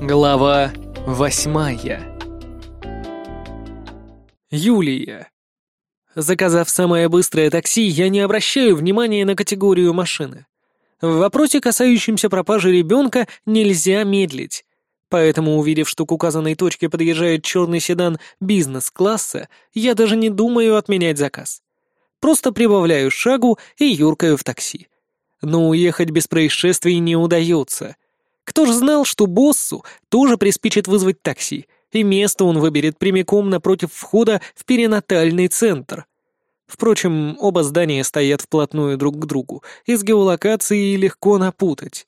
Глава восьмая Юлия. Заказав самое быстрое такси, я не обращаю внимания на категорию машины. В вопросе, касающемся пропажи ребенка, нельзя медлить. Поэтому, увидев, что к указанной точке подъезжает черный седан бизнес-класса, я даже не думаю отменять заказ. Просто прибавляю шагу и юркаю в такси. Но уехать без происшествий не удается — кто ж знал, что боссу тоже приспичит вызвать такси, и место он выберет прямиком напротив входа в перинатальный центр. Впрочем, оба здания стоят вплотную друг к другу, и с геолокацией легко напутать.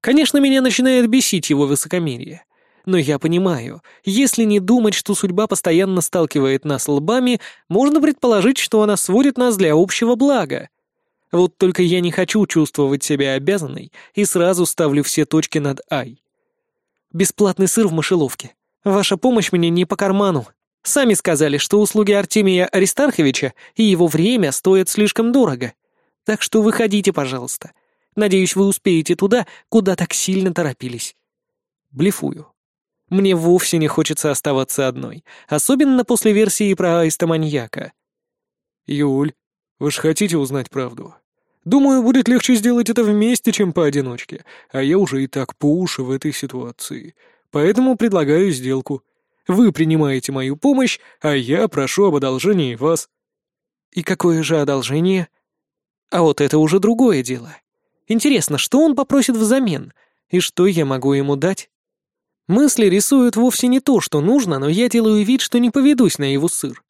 Конечно, меня начинает бесить его высокомерие. Но я понимаю, если не думать, что судьба постоянно сталкивает нас лбами, можно предположить, что она сводит нас для общего блага. Вот только я не хочу чувствовать себя обязанной и сразу ставлю все точки над «ай». Бесплатный сыр в мышеловке. Ваша помощь мне не по карману. Сами сказали, что услуги Артемия Аристарховича и его время стоят слишком дорого. Так что выходите, пожалуйста. Надеюсь, вы успеете туда, куда так сильно торопились. Блефую. Мне вовсе не хочется оставаться одной, особенно после версии про аиста-маньяка. «Юль, вы же хотите узнать правду?» Думаю, будет легче сделать это вместе, чем поодиночке, а я уже и так по уши в этой ситуации. Поэтому предлагаю сделку. Вы принимаете мою помощь, а я прошу об одолжении вас». «И какое же одолжение?» «А вот это уже другое дело. Интересно, что он попросит взамен, и что я могу ему дать?» Мысли рисуют вовсе не то, что нужно, но я делаю вид, что не поведусь на его сыр.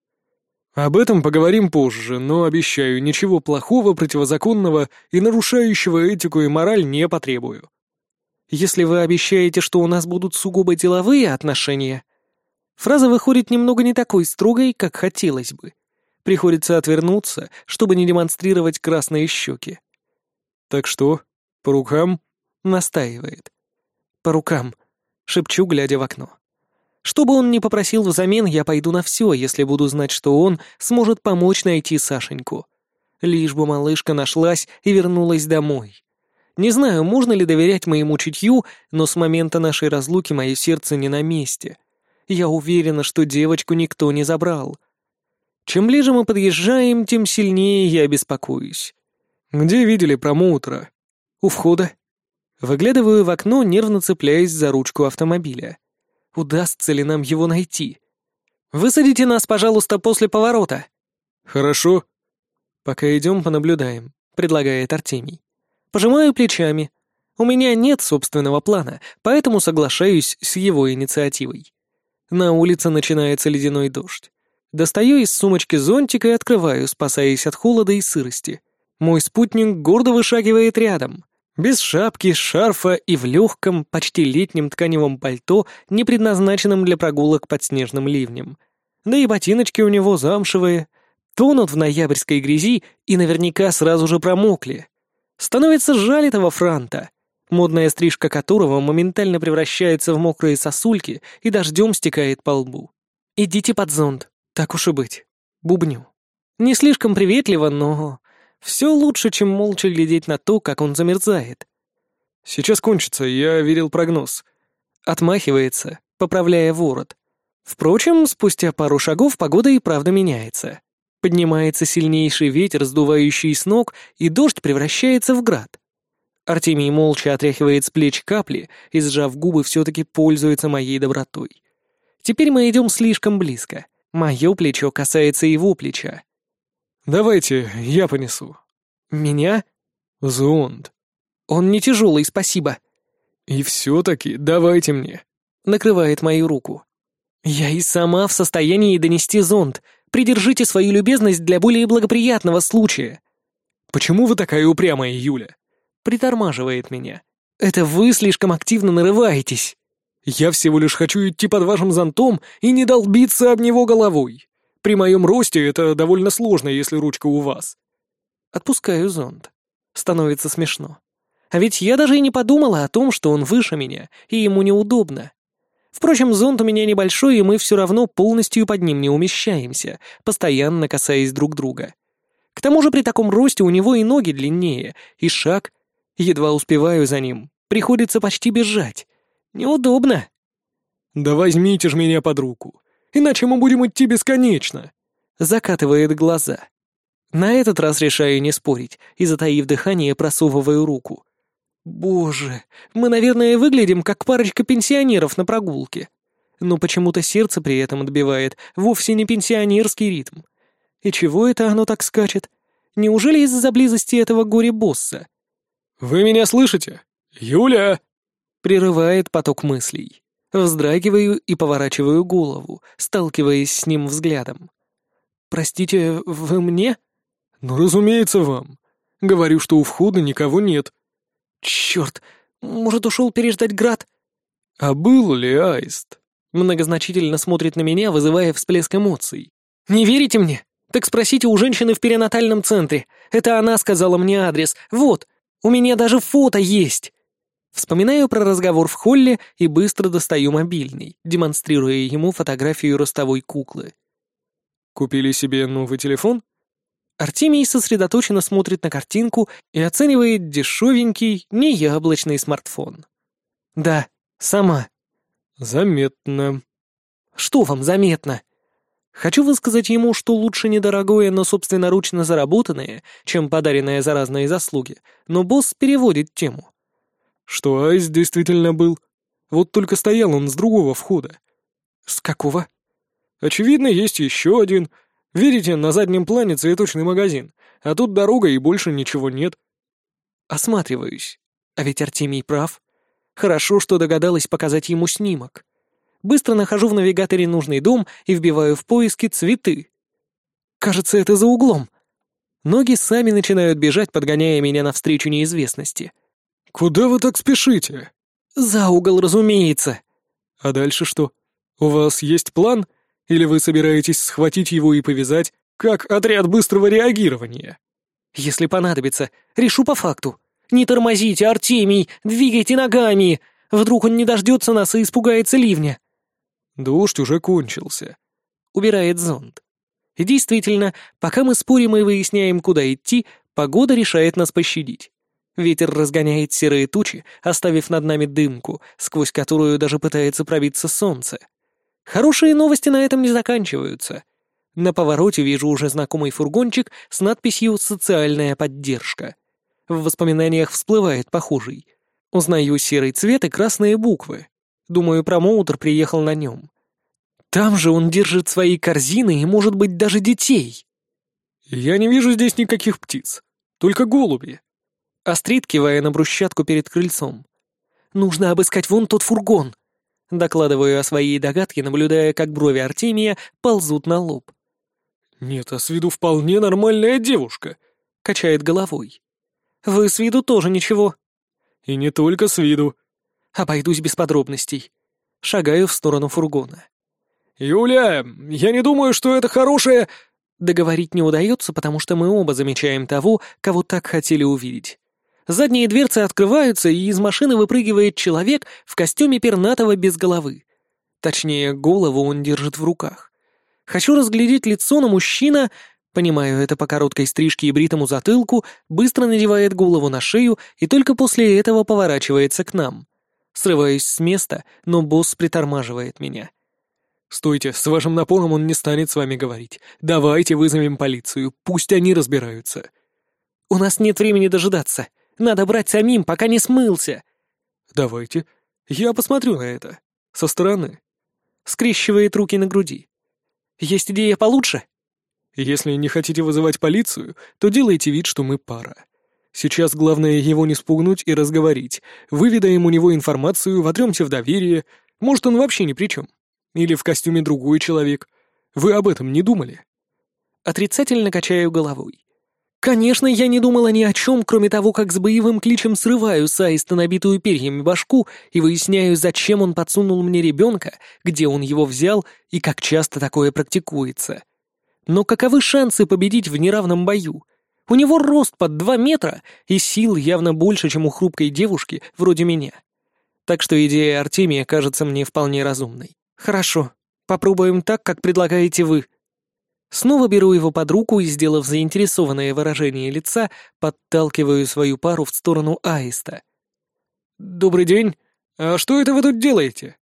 Об этом поговорим позже, но обещаю, ничего плохого, противозаконного и нарушающего этику и мораль не потребую. Если вы обещаете, что у нас будут сугубо деловые отношения... Фраза выходит немного не такой строгой, как хотелось бы. Приходится отвернуться, чтобы не демонстрировать красные щеки. «Так что, по рукам?» — настаивает. «По рукам», — шепчу, глядя в окно. Что бы он ни попросил взамен, я пойду на все, если буду знать, что он сможет помочь найти Сашеньку. Лишь бы малышка нашлась и вернулась домой. Не знаю, можно ли доверять моему чутью, но с момента нашей разлуки мое сердце не на месте. Я уверена, что девочку никто не забрал. Чем ближе мы подъезжаем, тем сильнее я беспокоюсь. «Где видели промоутера?» «У входа». Выглядываю в окно, нервно цепляясь за ручку автомобиля. Удастся ли нам его найти? Высадите нас, пожалуйста, после поворота. Хорошо. Пока идем, понаблюдаем, предлагает Артемий. Пожимаю плечами. У меня нет собственного плана, поэтому соглашаюсь с его инициативой. На улице начинается ледяной дождь. Достаю из сумочки зонтик и открываю, спасаясь от холода и сырости. Мой спутник гордо вышагивает рядом. Без шапки, шарфа и в легком, почти летнем тканевом пальто, не предназначенном для прогулок под снежным ливнем. Да и ботиночки у него замшевые, тонут в ноябрьской грязи и наверняка сразу же промокли. Становится жаль этого франта, модная стрижка которого моментально превращается в мокрые сосульки и дождем стекает по лбу. «Идите под зонт, так уж и быть. Бубню». Не слишком приветливо, но все лучше, чем молча глядеть на то, как он замерзает. «Сейчас кончится, я верил прогноз». Отмахивается, поправляя ворот. Впрочем, спустя пару шагов погода и правда меняется. Поднимается сильнейший ветер, сдувающий с ног, и дождь превращается в град. Артемий молча отряхивает с плеч капли и, сжав губы, все-таки пользуется моей добротой. Теперь мы идем слишком близко. Мое плечо касается его плеча. «Давайте, я понесу». «Меня?» «Зонд». «Он не тяжелый, спасибо». «И все-таки давайте мне». Накрывает мою руку. «Я и сама в состоянии донести зонд. Придержите свою любезность для более благоприятного случая». «Почему вы такая упрямая, Юля?» Притормаживает меня. «Это вы слишком активно нарываетесь». «Я всего лишь хочу идти под вашим зонтом и не долбиться об него головой». При моем росте это довольно сложно, если ручка у вас». Отпускаю зонт. Становится смешно. А ведь я даже и не подумала о том, что он выше меня, и ему неудобно. Впрочем, зонт у меня небольшой, и мы все равно полностью под ним не умещаемся, постоянно касаясь друг друга. К тому же при таком росте у него и ноги длиннее, и шаг. Едва успеваю за ним. Приходится почти бежать. Неудобно. Да возьмите ж меня под руку, иначе мы будем идти бесконечно. Закатывает глаза. На этот раз решаю не спорить и, затаив дыхание, просовываю руку. Боже, мы, наверное, выглядим как парочка пенсионеров на прогулке. Но почему-то сердце при этом отбивает вовсе не пенсионерский ритм. И чего это оно так скачет? Неужели из-за близости этого горе-босса? «Вы меня слышите? Юля!» Прерывает поток мыслей. Вздрагиваю и поворачиваю голову, сталкиваясь с ним взглядом. «Простите, вы мне?» «Ну, разумеется, вам. Говорю, что у входа никого нет». «Черт! Может, ушел переждать град?» «А был ли аист?» Многозначительно смотрит на меня, вызывая всплеск эмоций. «Не верите мне? Так спросите у женщины в перинатальном центре. Это она сказала мне адрес. Вот, у меня даже фото есть!» Вспоминаю про разговор в холле и быстро достаю мобильный, демонстрируя ему фотографию ростовой куклы. «Купили себе новый телефон?» Артемий сосредоточенно смотрит на картинку и оценивает дешевенький, неяблочный смартфон. «Да, сама». «Заметно». «Что вам заметно?» Хочу высказать ему, что лучше недорогое, но собственноручно заработанное, чем подаренное за разные заслуги, но босс переводит тему. Что Айс действительно был. Вот только стоял он с другого входа. С какого? Очевидно, есть еще один. Видите, на заднем плане цветочный магазин, а тут дорога и больше ничего нет. Осматриваюсь. А ведь Артемий прав. Хорошо, что догадалась показать ему снимок. Быстро нахожу в навигаторе нужный дом и вбиваю в поиски цветы. Кажется, это за углом. Ноги сами начинают бежать, подгоняя меня навстречу неизвестности. «Куда вы так спешите?» «За угол, разумеется». «А дальше что? У вас есть план? Или вы собираетесь схватить его и повязать, как отряд быстрого реагирования?» «Если понадобится, решу по факту. Не тормозите, Артемий, двигайте ногами. Вдруг он не дождется нас и испугается ливня». «Дождь уже кончился». Убирает зонт. И действительно, пока мы спорим и выясняем, куда идти, погода решает нас пощадить. Ветер разгоняет серые тучи, оставив над нами дымку, сквозь которую даже пытается пробиться солнце. Хорошие новости на этом не заканчиваются. На повороте вижу уже знакомый фургончик с надписью «Социальная поддержка». В воспоминаниях всплывает похожий. Узнаю серый цвет и красные буквы. Думаю, промоутер приехал на нем. Там же он держит свои корзины и, может быть, даже детей. «Я не вижу здесь никаких птиц, только голуби», Острит, кивая на брусчатку перед крыльцом. «Нужно обыскать вон тот фургон!» Докладываю о своей догадке, наблюдая, как брови Артемия ползут на лоб. «Нет, а с виду вполне нормальная девушка», — качает головой. «Вы с виду тоже ничего». «И не только с виду». Обойдусь без подробностей. Шагаю в сторону фургона. «Юля, я не думаю, что это хорошее...» Договорить не удается, потому что мы оба замечаем того, кого так хотели увидеть. Задние дверцы открываются, и из машины выпрыгивает человек в костюме пернатого без головы. Точнее, голову он держит в руках. Хочу разглядеть лицо, но мужчина, понимаю это по короткой стрижке и бритому затылку, быстро надевает голову на шею и только после этого поворачивается к нам. Срываюсь с места, но босс притормаживает меня. «Стойте, с вашим напором он не станет с вами говорить. Давайте вызовем полицию, пусть они разбираются». «У нас нет времени дожидаться», надо брать самим, пока не смылся. Давайте. Я посмотрю на это. Со стороны. Скрещивает руки на груди. Есть идея получше? Если не хотите вызывать полицию, то делайте вид, что мы пара. Сейчас главное его не спугнуть и разговорить. Выведаем у него информацию, вотремся в доверие. Может, он вообще ни при чем. Или в костюме другой человек. Вы об этом не думали? Отрицательно качаю головой. Конечно, я не думала ни о чем, кроме того, как с боевым кличем срываю с аиста набитую перьями башку и выясняю, зачем он подсунул мне ребенка, где он его взял и как часто такое практикуется. Но каковы шансы победить в неравном бою? У него рост под два метра и сил явно больше, чем у хрупкой девушки вроде меня. Так что идея Артемия кажется мне вполне разумной. Хорошо, попробуем так, как предлагаете вы. Снова беру его под руку и, сделав заинтересованное выражение лица, подталкиваю свою пару в сторону аиста. «Добрый день. А что это вы тут делаете?»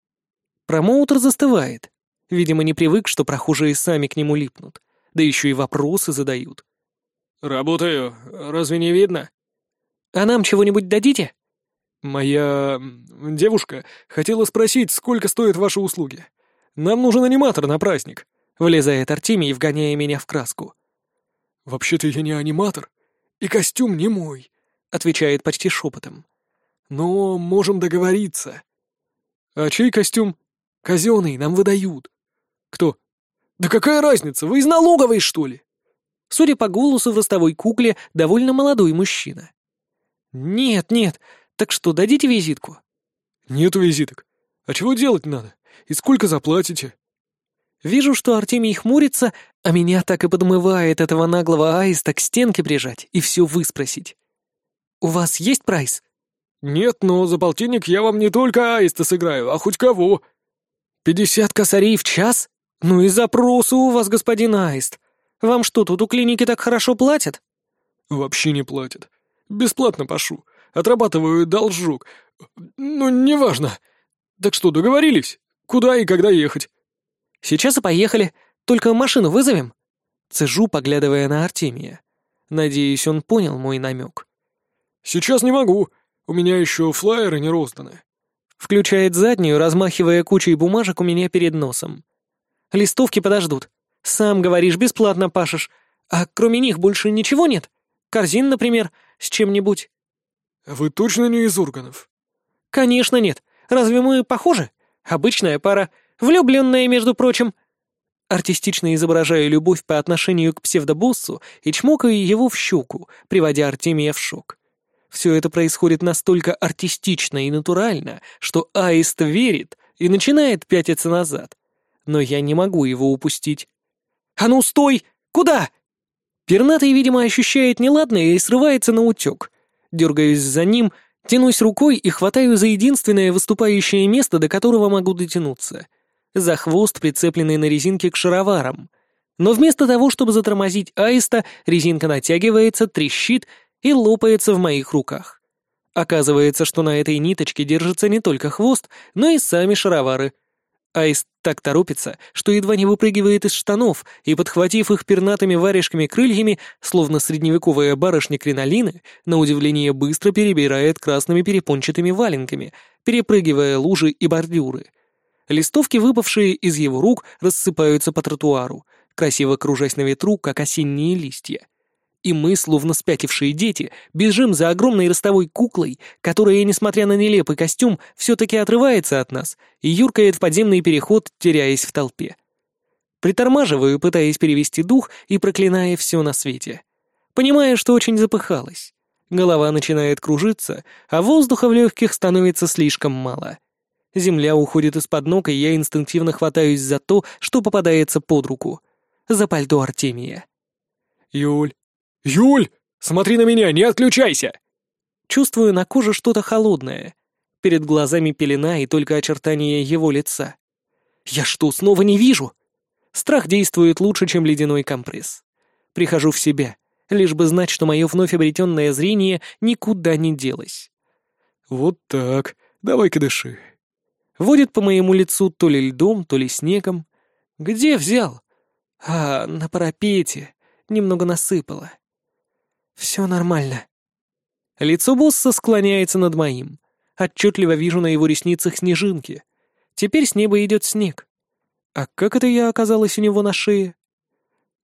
Промоутер застывает. Видимо, не привык, что прохожие сами к нему липнут. Да еще и вопросы задают. «Работаю. Разве не видно?» «А нам чего-нибудь дадите?» «Моя... девушка хотела спросить, сколько стоят ваши услуги. Нам нужен аниматор на праздник», — влезает Артемий, вгоняя меня в краску. «Вообще-то я не аниматор, и костюм не мой», — отвечает почти шепотом. «Но можем договориться». «А чей костюм?» «Казенный, нам выдают». «Кто?» «Да какая разница, вы из налоговой, что ли?» Судя по голосу в ростовой кукле, довольно молодой мужчина. «Нет, нет, так что, дадите визитку?» «Нету визиток. А чего делать надо? И сколько заплатите?» Вижу, что Артемий хмурится, а меня так и подмывает этого наглого аиста к стенке прижать и все выспросить. «У вас есть прайс?» «Нет, но за полтинник я вам не только аиста сыграю, а хоть кого». «Пятьдесят косарей в час? Ну и запросы у вас, господин аист. Вам что, тут у клиники так хорошо платят?» «Вообще не платят. Бесплатно пошу. Отрабатываю должок. Ну, неважно. Так что, договорились? Куда и когда ехать?» «Сейчас и поехали. Только машину вызовем?» Цежу, поглядывая на Артемия. Надеюсь, он понял мой намек. «Сейчас не могу. У меня еще флайеры не розданы». Включает заднюю, размахивая кучей бумажек у меня перед носом. «Листовки подождут. Сам говоришь, бесплатно пашешь. А кроме них больше ничего нет? Корзин, например, с чем-нибудь?» «Вы точно не из органов?» «Конечно нет. Разве мы похожи? Обычная пара. Влюбленная, между прочим». Артистично изображаю любовь по отношению к псевдобоссу и чмокаю его в щеку, приводя Артемия в шок. Все это происходит настолько артистично и натурально, что Аист верит и начинает пятиться назад. Но я не могу его упустить. «А ну, стой! Куда?» Пернатый, видимо, ощущает неладное и срывается на утек. Дергаюсь за ним, тянусь рукой и хватаю за единственное выступающее место, до которого могу дотянуться. За хвост, прицепленный на резинке к шароварам. Но вместо того, чтобы затормозить аиста, резинка натягивается, трещит и лопается в моих руках. Оказывается, что на этой ниточке держится не только хвост, но и сами шаровары — Аист так торопится, что едва не выпрыгивает из штанов и, подхватив их пернатыми варежками крыльями, словно средневековая барышня кринолины, на удивление быстро перебирает красными перепончатыми валенками, перепрыгивая лужи и бордюры. Листовки, выпавшие из его рук, рассыпаются по тротуару, красиво кружась на ветру, как осенние листья и мы, словно спятившие дети, бежим за огромной ростовой куклой, которая, несмотря на нелепый костюм, все-таки отрывается от нас и юркает в подземный переход, теряясь в толпе. Притормаживаю, пытаясь перевести дух и проклиная все на свете. Понимая, что очень запыхалась. Голова начинает кружиться, а воздуха в легких становится слишком мало. Земля уходит из-под ног, и я инстинктивно хватаюсь за то, что попадается под руку. За пальто Артемия. «Юль, «Юль, смотри на меня, не отключайся!» Чувствую на коже что-то холодное. Перед глазами пелена и только очертания его лица. «Я что, снова не вижу?» Страх действует лучше, чем ледяной компресс. Прихожу в себя, лишь бы знать, что мое вновь обретенное зрение никуда не делось. «Вот так, давай-ка дыши». Водит по моему лицу то ли льдом, то ли снегом. «Где взял?» «А, на парапете. Немного насыпало». «Все нормально». Лицо босса склоняется над моим. Отчетливо вижу на его ресницах снежинки. Теперь с неба идет снег. А как это я оказалась у него на шее?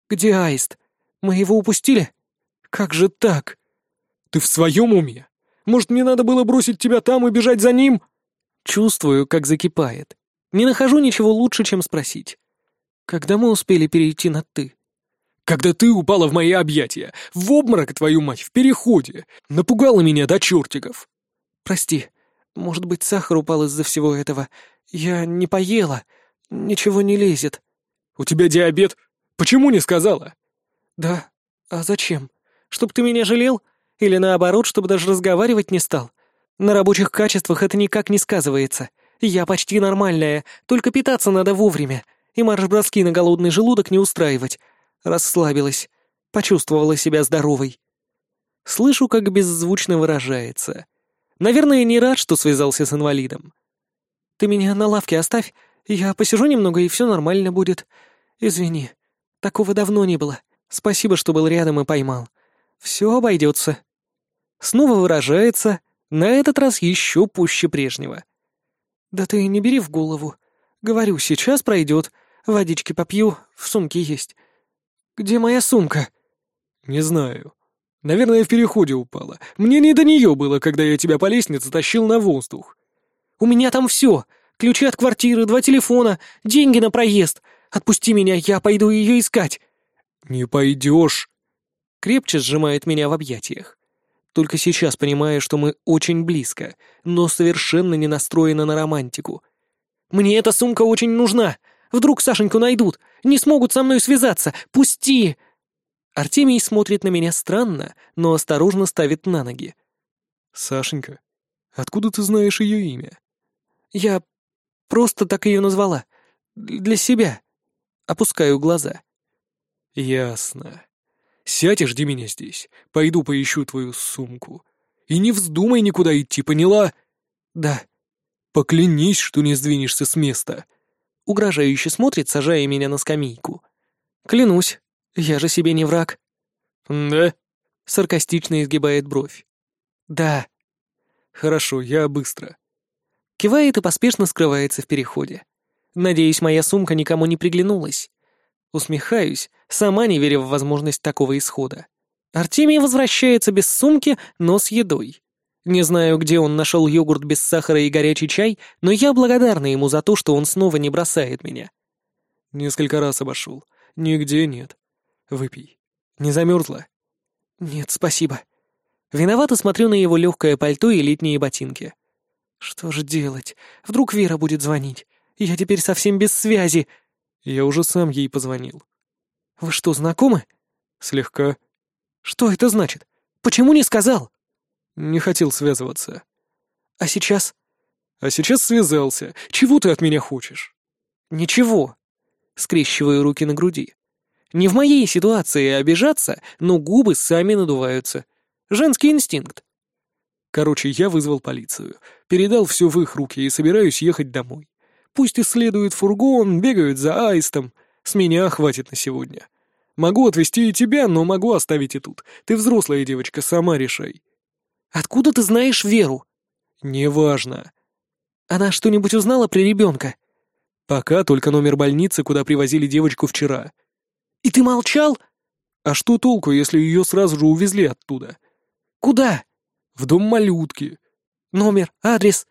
«Где Аист? Мы его упустили? Как же так?» «Ты в своем уме? Может, мне надо было бросить тебя там и бежать за ним?» Чувствую, как закипает. Не нахожу ничего лучше, чем спросить. «Когда мы успели перейти на «ты»?» Когда ты упала в мои объятия, в обморок, твою мать, в переходе, напугала меня до чертиков. Прости, может быть, сахар упал из-за всего этого. Я не поела, ничего не лезет. У тебя диабет? Почему не сказала? Да, а зачем? Чтоб ты меня жалел? Или наоборот, чтобы даже разговаривать не стал? На рабочих качествах это никак не сказывается. Я почти нормальная, только питаться надо вовремя. И марш-броски на голодный желудок не устраивать расслабилась, почувствовала себя здоровой. Слышу, как беззвучно выражается. Наверное, не рад, что связался с инвалидом. Ты меня на лавке оставь, Я посижу немного, и все нормально будет. Извини. Такого давно не было. Спасибо, что был рядом и поймал. Все обойдется. Снова выражается, на этот раз еще пуще прежнего. Да ты не бери в голову. Говорю, сейчас пройдет. Водички попью, в сумке есть. Где моя сумка? Не знаю. Наверное, в переходе упала. Мне не до нее было, когда я тебя по лестнице тащил на воздух. У меня там все. Ключи от квартиры, два телефона, деньги на проезд. Отпусти меня, я пойду ее искать. Не пойдешь. Крепче сжимает меня в объятиях. Только сейчас понимаю, что мы очень близко, но совершенно не настроены на романтику. Мне эта сумка очень нужна. Вдруг Сашеньку найдут, не смогут со мной связаться. Пусти!» Артемий смотрит на меня странно, но осторожно ставит на ноги. «Сашенька, откуда ты знаешь ее имя?» «Я просто так ее назвала. Для себя». Опускаю глаза. «Ясно. Сядь и жди меня здесь. Пойду поищу твою сумку. И не вздумай никуда идти, поняла?» «Да». «Поклянись, что не сдвинешься с места». Угрожающе смотрит, сажая меня на скамейку. «Клянусь, я же себе не враг». «Да?» — саркастично изгибает бровь. «Да». «Хорошо, я быстро». Кивает и поспешно скрывается в переходе. Надеюсь, моя сумка никому не приглянулась. Усмехаюсь, сама не веря в возможность такого исхода. Артемий возвращается без сумки, но с едой. Не знаю, где он нашел йогурт без сахара и горячий чай, но я благодарна ему за то, что он снова не бросает меня. Несколько раз обошел. Нигде нет. Выпей. Не замерзла? Нет, спасибо. Виновато смотрю на его легкое пальто и летние ботинки. Что же делать? Вдруг Вера будет звонить? Я теперь совсем без связи. Я уже сам ей позвонил. Вы что, знакомы? Слегка. Что это значит? Почему не сказал? Не хотел связываться. А сейчас? А сейчас связался. Чего ты от меня хочешь? Ничего. Скрещиваю руки на груди. Не в моей ситуации обижаться, но губы сами надуваются. Женский инстинкт. Короче, я вызвал полицию, передал все в их руки и собираюсь ехать домой. Пусть исследуют фургон, бегают за аистом. С меня хватит на сегодня. Могу отвезти и тебя, но могу оставить и тут. Ты взрослая девочка, сама решай. Откуда ты знаешь Веру? Неважно. Она что-нибудь узнала про ребенка? Пока только номер больницы, куда привозили девочку вчера. И ты молчал? А что толку, если ее сразу же увезли оттуда? Куда? В дом малютки. Номер, адрес.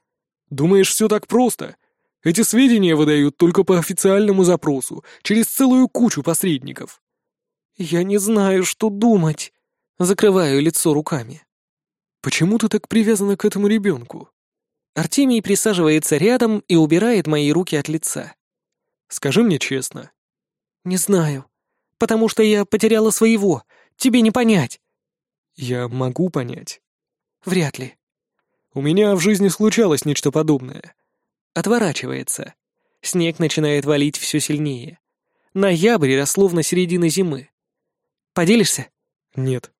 Думаешь, все так просто? Эти сведения выдают только по официальному запросу, через целую кучу посредников. Я не знаю, что думать. Закрываю лицо руками. «Почему ты так привязана к этому ребенку?» Артемий присаживается рядом и убирает мои руки от лица. «Скажи мне честно». «Не знаю. Потому что я потеряла своего. Тебе не понять». «Я могу понять». «Вряд ли». «У меня в жизни случалось нечто подобное». Отворачивается. Снег начинает валить все сильнее. Ноябрь на середины зимы. «Поделишься?» «Нет»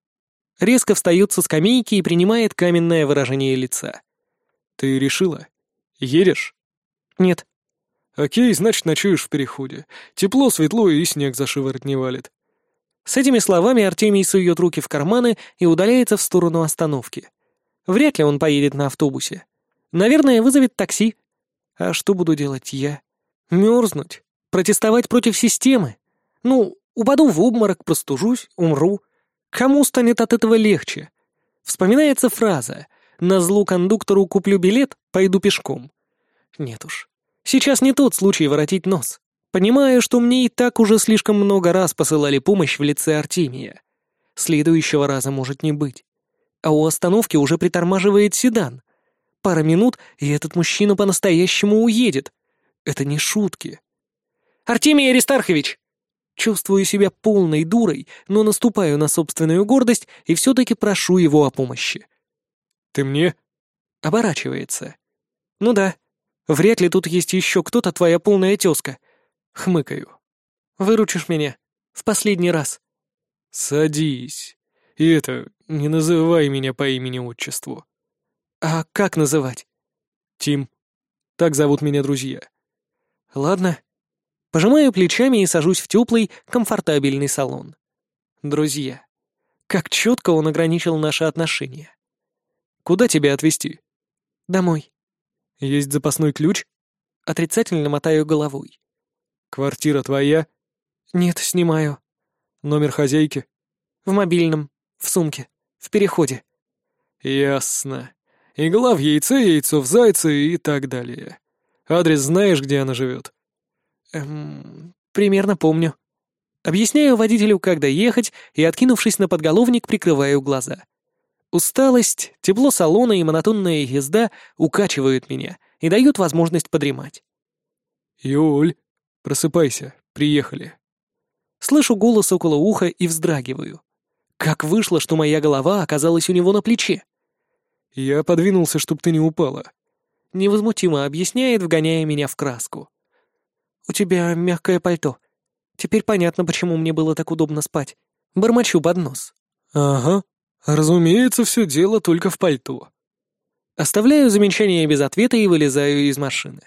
резко встает со скамейки и принимает каменное выражение лица. «Ты решила? Едешь?» «Нет». «Окей, значит, ночуешь в переходе. Тепло, светло и снег за шиворот не валит». С этими словами Артемий сует руки в карманы и удаляется в сторону остановки. Вряд ли он поедет на автобусе. Наверное, вызовет такси. А что буду делать я? Мерзнуть? Протестовать против системы? Ну, упаду в обморок, простужусь, умру. Кому станет от этого легче? Вспоминается фраза «На злу кондуктору куплю билет, пойду пешком». Нет уж. Сейчас не тот случай воротить нос. Понимаю, что мне и так уже слишком много раз посылали помощь в лице Артемия. Следующего раза может не быть. А у остановки уже притормаживает седан. Пара минут, и этот мужчина по-настоящему уедет. Это не шутки. «Артемий Аристархович!» Чувствую себя полной дурой, но наступаю на собственную гордость и все-таки прошу его о помощи. «Ты мне?» Оборачивается. «Ну да. Вряд ли тут есть еще кто-то твоя полная тезка». Хмыкаю. «Выручишь меня. В последний раз». «Садись. И это, не называй меня по имени-отчеству». «А как называть?» «Тим. Так зовут меня друзья». Ладно. Пожимаю плечами и сажусь в теплый, комфортабельный салон. Друзья. Как четко он ограничил наши отношения. Куда тебя отвезти? Домой. Есть запасной ключ? Отрицательно мотаю головой. Квартира твоя? Нет, снимаю. Номер хозяйки? В мобильном, в сумке, в переходе. Ясно. Игла в яйце, яйцо в зайце и так далее. Адрес знаешь, где она живет? Эм, примерно помню. Объясняю водителю, как доехать, и, откинувшись на подголовник, прикрываю глаза. Усталость, тепло салона и монотонная езда укачивают меня и дают возможность подремать. «Юль, просыпайся, приехали». Слышу голос около уха и вздрагиваю. Как вышло, что моя голова оказалась у него на плече? «Я подвинулся, чтоб ты не упала», — невозмутимо объясняет, вгоняя меня в краску. «У тебя мягкое пальто. Теперь понятно, почему мне было так удобно спать. Бормочу под нос». «Ага. Разумеется, все дело только в пальто». Оставляю замечание без ответа и вылезаю из машины.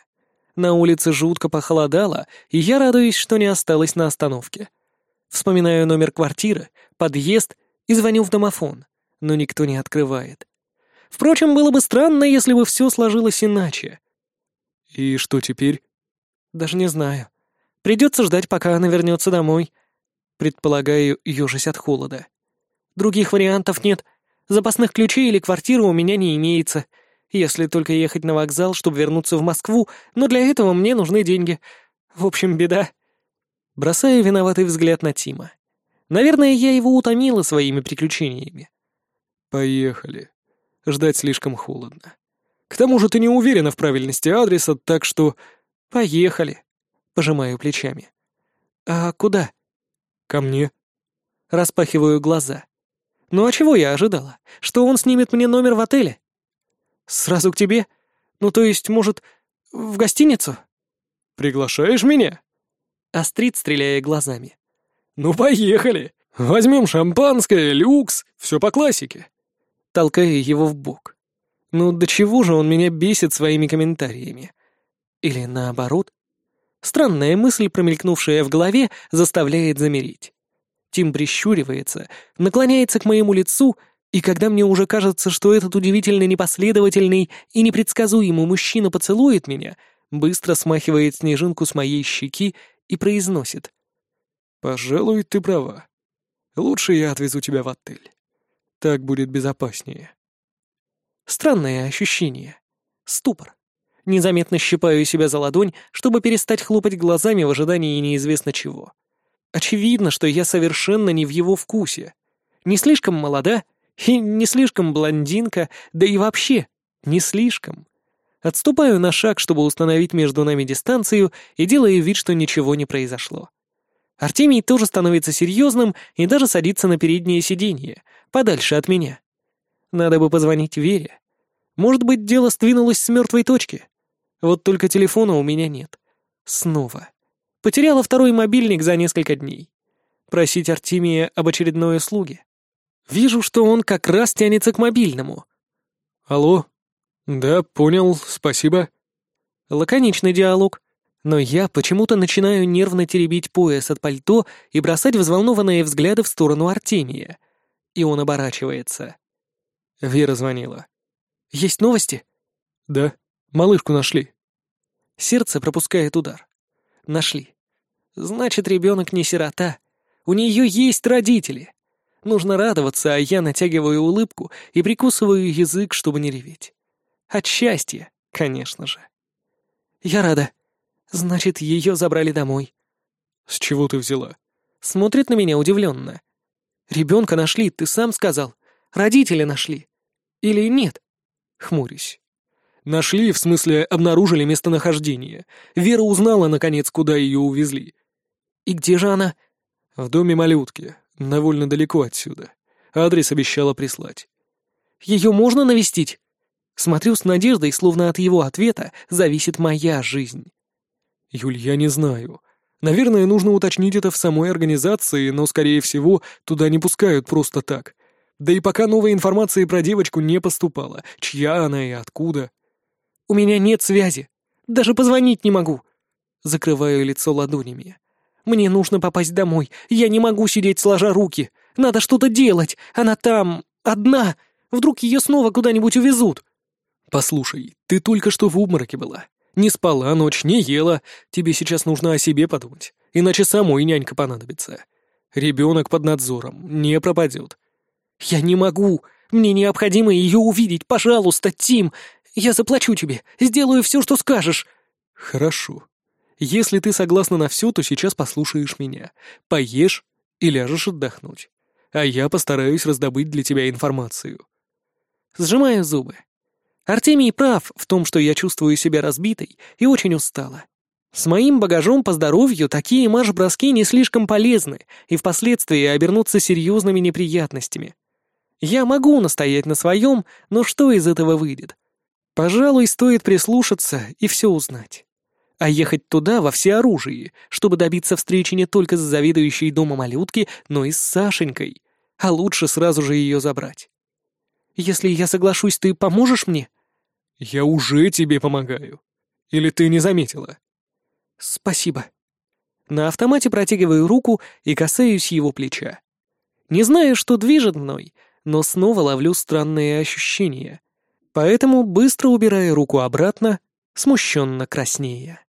На улице жутко похолодало, и я радуюсь, что не осталось на остановке. Вспоминаю номер квартиры, подъезд и звоню в домофон, но никто не открывает. Впрочем, было бы странно, если бы все сложилось иначе. «И что теперь?» «Даже не знаю. Придется ждать, пока она вернется домой». Предполагаю, ежась от холода. «Других вариантов нет. Запасных ключей или квартиры у меня не имеется. Если только ехать на вокзал, чтобы вернуться в Москву, но для этого мне нужны деньги. В общем, беда». Бросаю виноватый взгляд на Тима. Наверное, я его утомила своими приключениями. «Поехали», Ждать слишком холодно. К тому же ты не уверена в правильности адреса, так что... Поехали. Пожимаю плечами. А куда? Ко мне. Распахиваю глаза. Ну а чего я ожидала? Что он снимет мне номер в отеле? Сразу к тебе? Ну то есть, может, в гостиницу? Приглашаешь меня? Острит, стреляя глазами. Ну поехали. Возьмем шампанское, люкс, все по классике толкая его в бок. Ну до чего же он меня бесит своими комментариями? Или наоборот? Странная мысль, промелькнувшая в голове, заставляет замереть. Тим прищуривается, наклоняется к моему лицу, и когда мне уже кажется, что этот удивительно непоследовательный и непредсказуемый мужчина поцелует меня, быстро смахивает снежинку с моей щеки и произносит. «Пожалуй, ты права. Лучше я отвезу тебя в отель». Так будет безопаснее. Странное ощущение. Ступор. Незаметно щипаю себя за ладонь, чтобы перестать хлопать глазами в ожидании неизвестно чего. Очевидно, что я совершенно не в его вкусе. Не слишком молода и не слишком блондинка, да и вообще не слишком. Отступаю на шаг, чтобы установить между нами дистанцию, и делаю вид, что ничего не произошло. Артемий тоже становится серьезным и даже садится на переднее сиденье, подальше от меня. Надо бы позвонить Вере. Может быть, дело сдвинулось с мертвой точки. Вот только телефона у меня нет. Снова. Потеряла второй мобильник за несколько дней. Просить Артемия об очередной услуге. Вижу, что он как раз тянется к мобильному. Алло? Да, понял, спасибо. Лаконичный диалог. Но я почему-то начинаю нервно теребить пояс от пальто и бросать взволнованные взгляды в сторону Артемия. И он оборачивается. Вера звонила. «Есть новости?» «Да. Малышку нашли». Сердце пропускает удар. Нашли. Значит, ребенок не сирота. У нее есть родители. Нужно радоваться, а я натягиваю улыбку и прикусываю язык, чтобы не реветь. От счастья, конечно же. Я рада. Значит, ее забрали домой. С чего ты взяла? Смотрит на меня удивленно. Ребенка нашли, ты сам сказал. Родители нашли. Или нет? Хмурюсь. Нашли, в смысле, обнаружили местонахождение. Вера узнала, наконец, куда ее увезли. И где же она? В доме малютки, довольно далеко отсюда. Адрес обещала прислать. Ее можно навестить? Смотрю с надеждой, словно от его ответа зависит моя жизнь. Юль, я не знаю. Наверное, нужно уточнить это в самой организации, но, скорее всего, туда не пускают просто так. Да и пока новой информации про девочку не поступало. Чья она и откуда? У меня нет связи. Даже позвонить не могу. Закрываю лицо ладонями. «Мне нужно попасть домой. Я не могу сидеть сложа руки. Надо что-то делать. Она там, одна. Вдруг ее снова куда-нибудь увезут». «Послушай, ты только что в обмороке была. Не спала ночь, не ела. Тебе сейчас нужно о себе подумать. Иначе самой нянька понадобится. Ребенок под надзором. Не пропадет». «Я не могу. Мне необходимо ее увидеть. Пожалуйста, Тим. Я заплачу тебе. Сделаю все, что скажешь». «Хорошо. Если ты согласна на все, то сейчас послушаешь меня. Поешь и ляжешь отдохнуть. А я постараюсь раздобыть для тебя информацию». Сжимаю зубы. Артемий прав в том, что я чувствую себя разбитой и очень устала. С моим багажом по здоровью такие марш-броски не слишком полезны и впоследствии обернутся серьезными неприятностями. Я могу настоять на своем, но что из этого выйдет? Пожалуй, стоит прислушаться и все узнать а ехать туда во всеоружии, чтобы добиться встречи не только с заведующей дома малютки, но и с Сашенькой, а лучше сразу же ее забрать. Если я соглашусь, ты поможешь мне? Я уже тебе помогаю. Или ты не заметила? Спасибо. На автомате протягиваю руку и касаюсь его плеча. Не знаю, что движет мной, но снова ловлю странные ощущения. Поэтому быстро убираю руку обратно, смущенно краснея.